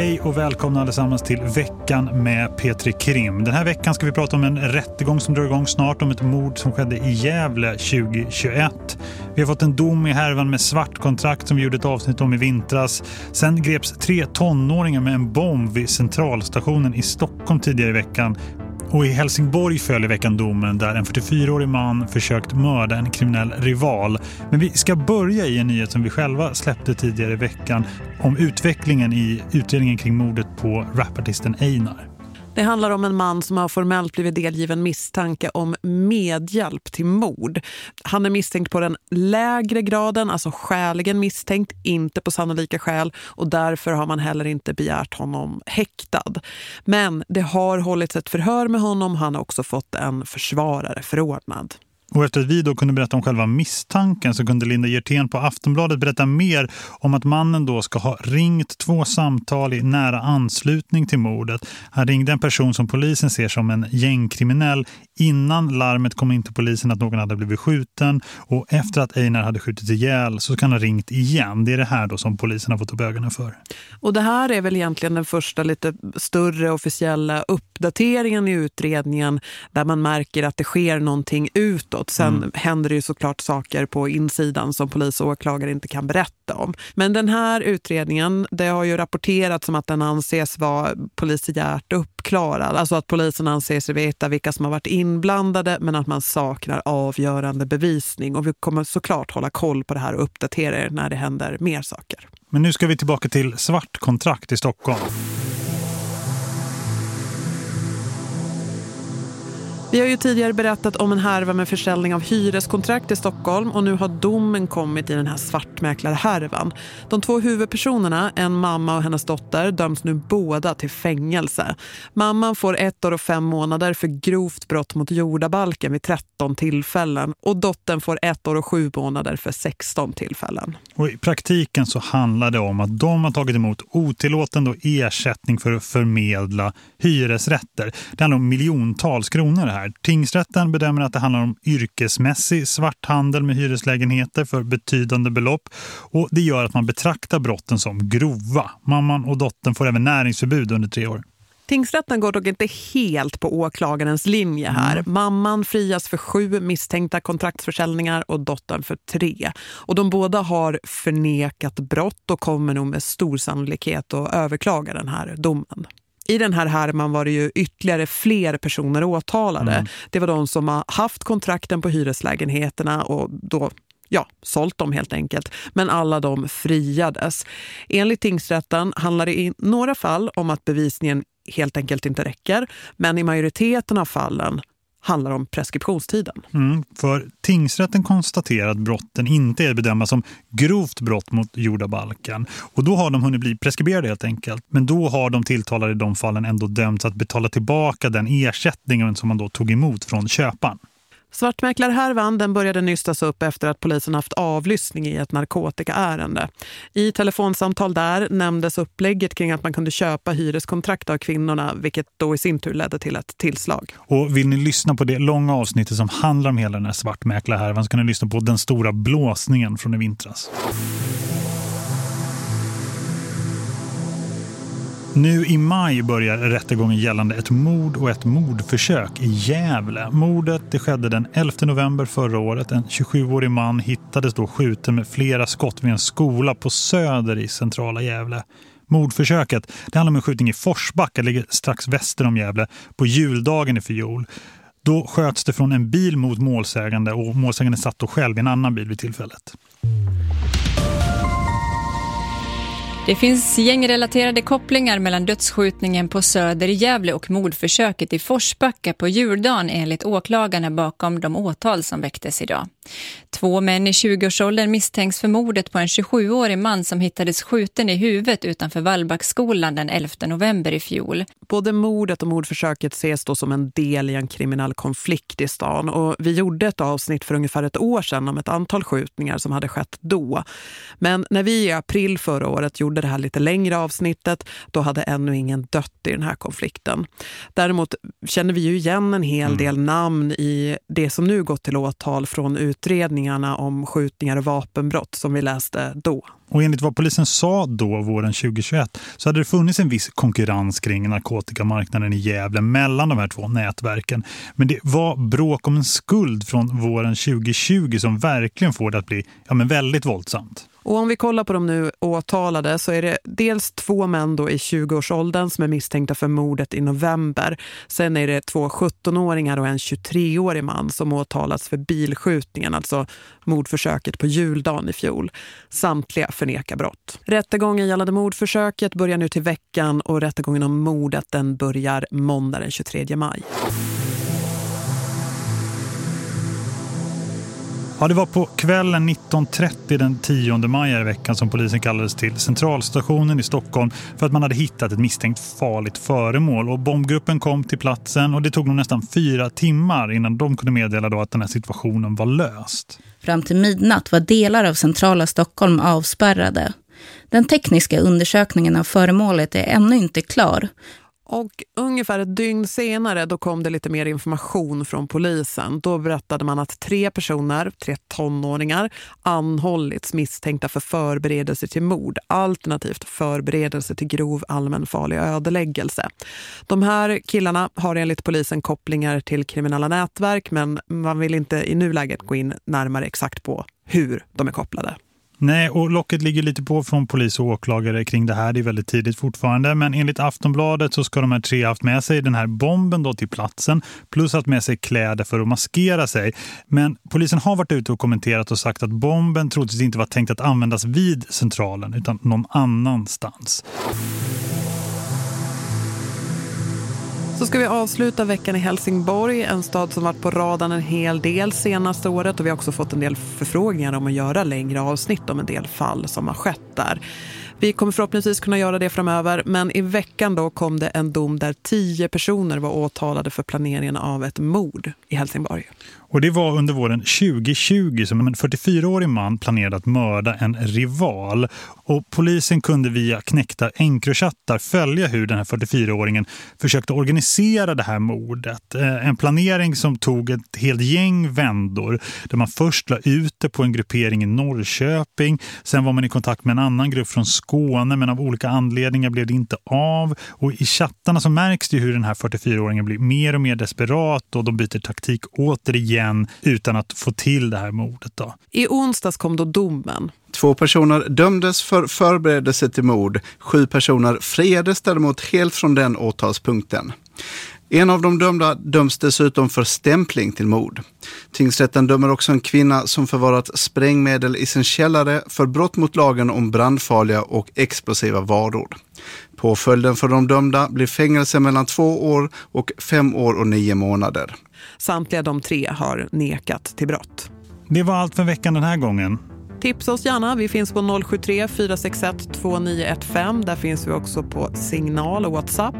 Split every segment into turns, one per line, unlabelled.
Hej och välkomna allesammans till veckan med Petri Krim. Den här veckan ska vi prata om en rättegång som drar igång snart om ett mord som skedde i Gävle 2021. Vi har fått en dom i härvan med svart kontrakt som vi gjorde ett avsnitt om i vintras. Sen greps tre tonåringar med en bomb vid centralstationen i Stockholm tidigare i veckan. Och i Helsingborg följer veckan domen där en 44-årig man försökt mörda en kriminell rival. Men vi ska börja i en nyhet som vi själva släppte tidigare i veckan om utvecklingen i utredningen kring mordet på rapartisten Einar.
Det handlar om en man som har formellt blivit delgiven misstanke om medhjälp till mord. Han är misstänkt på den lägre graden, alltså skäligen misstänkt, inte på sannolika skäl och därför har man heller inte begärt honom häktad. Men det har hållits ett förhör med honom, han har också fått en försvarare förordnad.
Och efter att vi då kunde berätta om själva misstanken så kunde Linda Gertén på Aftonbladet berätta mer om att mannen då ska ha ringt två samtal i nära anslutning till mordet. Han ringde en person som polisen ser som en gängkriminell innan larmet kom in till polisen att någon hade blivit skjuten och efter att Einar hade skjutit ihjäl så kan han ha ringt igen. Det är det här då som polisen har fått upp ögonen för.
Och det här är väl egentligen den första lite större officiella uppdateringen i utredningen där man märker att det sker någonting utåt utåt. Sen mm. händer det ju såklart saker på insidan som polis och åklagare inte kan berätta om. Men den här utredningen, det har ju rapporterats om att den anses vara polisiärt uppklarad. Alltså att polisen anser sig veta vilka som har varit inblandade men att man saknar avgörande bevisning. Och vi kommer såklart hålla koll på det här och uppdatera er när det händer mer saker.
Men nu ska vi tillbaka till svartkontrakt i Stockholm.
Vi har ju tidigare berättat om en härva med försäljning av hyreskontrakt i Stockholm och nu har domen kommit i den här svartmäklarhärvan. De två huvudpersonerna, en mamma och hennes dotter, döms nu båda till fängelse. Mamman får ett år och fem månader för grovt brott mot jordabalken vid 13 tillfällen och dottern får ett år och sju månader för 16 tillfällen.
Och I praktiken så handlar det om att de har tagit emot otillåtande och ersättning för att förmedla hyresrätter. Det handlar om miljontals kronor här här. Tingsrätten bedömer att det handlar om yrkesmässig svarthandel med hyreslägenheter för betydande belopp och det gör att man betraktar brotten som grova. Mamman och dottern får även näringsförbud under tre år.
Tingsrätten går dock inte helt på åklagarens linje här. Mm. Mamman frias för sju misstänkta kontraktsförsäljningar och dottern för tre. Och de båda har förnekat brott och kommer nog med stor sannolikhet att överklaga den här domen i den här härman var det ju ytterligare fler personer åtalade. Mm. Det var de som har haft kontrakten på hyreslägenheterna och då ja, sålt dem helt enkelt. Men alla de friades. Enligt tingsrätten handlar det i några fall om att bevisningen helt enkelt inte räcker. Men i majoriteten av fallen handlar om preskriptionstiden.
Mm, för tingsrätten konstaterar att brotten inte är bedömda som grovt brott mot jordabalken. Och då har de hunnit bli preskriberade helt enkelt. Men då har de tilltalade i de fallen ändå dömts att betala tillbaka den ersättningen som man då tog emot från köparen.
Svartmäklarhärvan den började nystas upp efter att polisen haft avlyssning i ett narkotikaärende. I telefonsamtal där nämndes upplägget kring att man kunde köpa hyreskontrakt av kvinnorna vilket då i sin tur ledde till ett tillslag.
Och vill ni lyssna på det långa avsnittet som handlar om hela den här svartmäklarhärvan så kan ni lyssna på den stora blåsningen från i vintras. Nu i maj börjar rättegången gällande ett mord och ett mordförsök i Gävle. Mordet det skedde den 11 november förra året. En 27-årig man hittades då skjuten med flera skott vid en skola på söder i centrala Gävle. Mordförsöket det handlar om en skjutning i Forsbacka, ligger strax väster om Gävle, på juldagen i fjol. Då sköts det från en bil mot målsägande och målsägande satt då själv i en annan bil vid tillfället.
Det finns gängrelaterade kopplingar mellan dödsskjutningen på Söder i Gävle och mordförsöket i Forsbacka på juldagen enligt åklagarna bakom de åtal som väcktes idag. Två män i 20-årsåldern misstänks för mordet på en 27-årig man som hittades skjuten i huvudet utanför Vallbackskolan den 11 november i fjol.
Både mordet och mordförsöket ses då som en del i en kriminell konflikt i stan och vi gjorde ett avsnitt för ungefär ett år sedan om ett antal skjutningar som hade skett då. Men när vi i april förra året gjorde gjorde det här lite längre avsnittet, då hade ännu ingen dött i den här konflikten. Däremot känner vi ju igen en hel mm. del namn i det som nu gått till åtal från utredningarna om skjutningar och vapenbrott som vi läste då.
Och enligt vad polisen sa då våren 2021 så hade det funnits en viss konkurrens kring narkotikamarknaden i Gävle mellan de här två nätverken. Men det var bråk om en skuld från våren 2020 som verkligen får det att bli ja, men väldigt våldsamt.
Och om vi kollar på de nu åtalade så är det dels två män då i 20-årsåldern som är misstänkta för mordet i november. Sen är det två 17-åringar och en 23-årig man som åtalats för bilskjutningen, alltså mordförsöket på juldagen i fjol. Samtliga förnekar brott. Rättegången gällande mordförsöket börjar nu till veckan och rättegången om mordet den börjar måndag den 23 maj.
Ja, det var på kvällen 19.30 den 10 maj i veckan som polisen kallades till centralstationen i Stockholm för att man hade hittat ett misstänkt farligt föremål. Och bombgruppen kom till platsen och det tog nog nästan fyra timmar innan de kunde meddela då att den här situationen var löst.
Fram till midnatt var delar av centrala Stockholm avspärrade. Den tekniska undersökningen av föremålet är ännu inte klar
och ungefär ett dygn senare då kom det lite mer information från polisen. Då berättade man att tre personer, tre tonåringar, anhållits misstänkta för förberedelse till mord, alternativt förberedelse till grov allmänfarlig ödeläggelse. De här killarna har enligt polisen kopplingar till kriminella nätverk men man vill inte i nuläget gå in närmare exakt på hur de är kopplade.
Nej, och locket ligger lite på från polis och åklagare kring det här. Det är väldigt tidigt fortfarande. Men enligt Aftonbladet så ska de här tre haft med sig den här bomben då till platsen. Plus haft med sig kläder för att maskera sig. Men polisen har varit ute och kommenterat och sagt att bomben troligtvis inte var tänkt att användas vid centralen utan någon annanstans.
Så ska vi avsluta veckan i Helsingborg, en stad som varit på radarn en hel del senaste året och vi har också fått en del förfrågningar om att göra längre avsnitt om en del fall som har skett där. Vi kommer förhoppningsvis kunna göra det framöver men i veckan då kom det en dom där tio personer var åtalade för planeringen av ett mord i Helsingborg.
Och det var under våren 2020 som en 44-årig man planerade att mörda en rival. Och polisen kunde via knäckta enkrochattar följa hur den här 44-åringen försökte organisera det här mordet. Eh, en planering som tog ett helt gäng vändor. Där man först la ut det på en gruppering i Norrköping. Sen var man i kontakt med en annan grupp från Skåne men av olika anledningar blev det inte av. Och i chattarna så märks det hur den här 44-åringen blir mer och mer desperat och de byter taktik återigen igen utan att få till det här mordet. Då.
I onsdags kom då domen.
Två personer dömdes för förberedelse till mord. Sju personer friades däremot helt från den åtalspunkten. En av de dömda döms dessutom för stämpling till mord. Tingsrätten dömer också en kvinna som förvarat sprängmedel i sin källare för brott mot lagen om brandfarliga och explosiva varor. Påföljden för de dömda blir fängelse mellan två år och fem år och nio månader.
Samtliga de tre har nekat till brott.
Det var allt för veckan den här gången.
Tipsa oss gärna. Vi finns på 073 461 2915. Där finns vi också på signal och WhatsApp.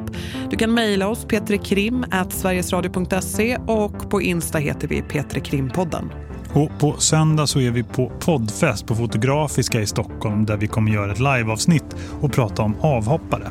Du kan mejla oss petrekrim.sverigesradio.se och på Insta heter vi Petrekrimpodden.
Och på söndag så är vi på poddfest på Fotografiska i Stockholm där vi kommer göra ett liveavsnitt och prata om avhoppare.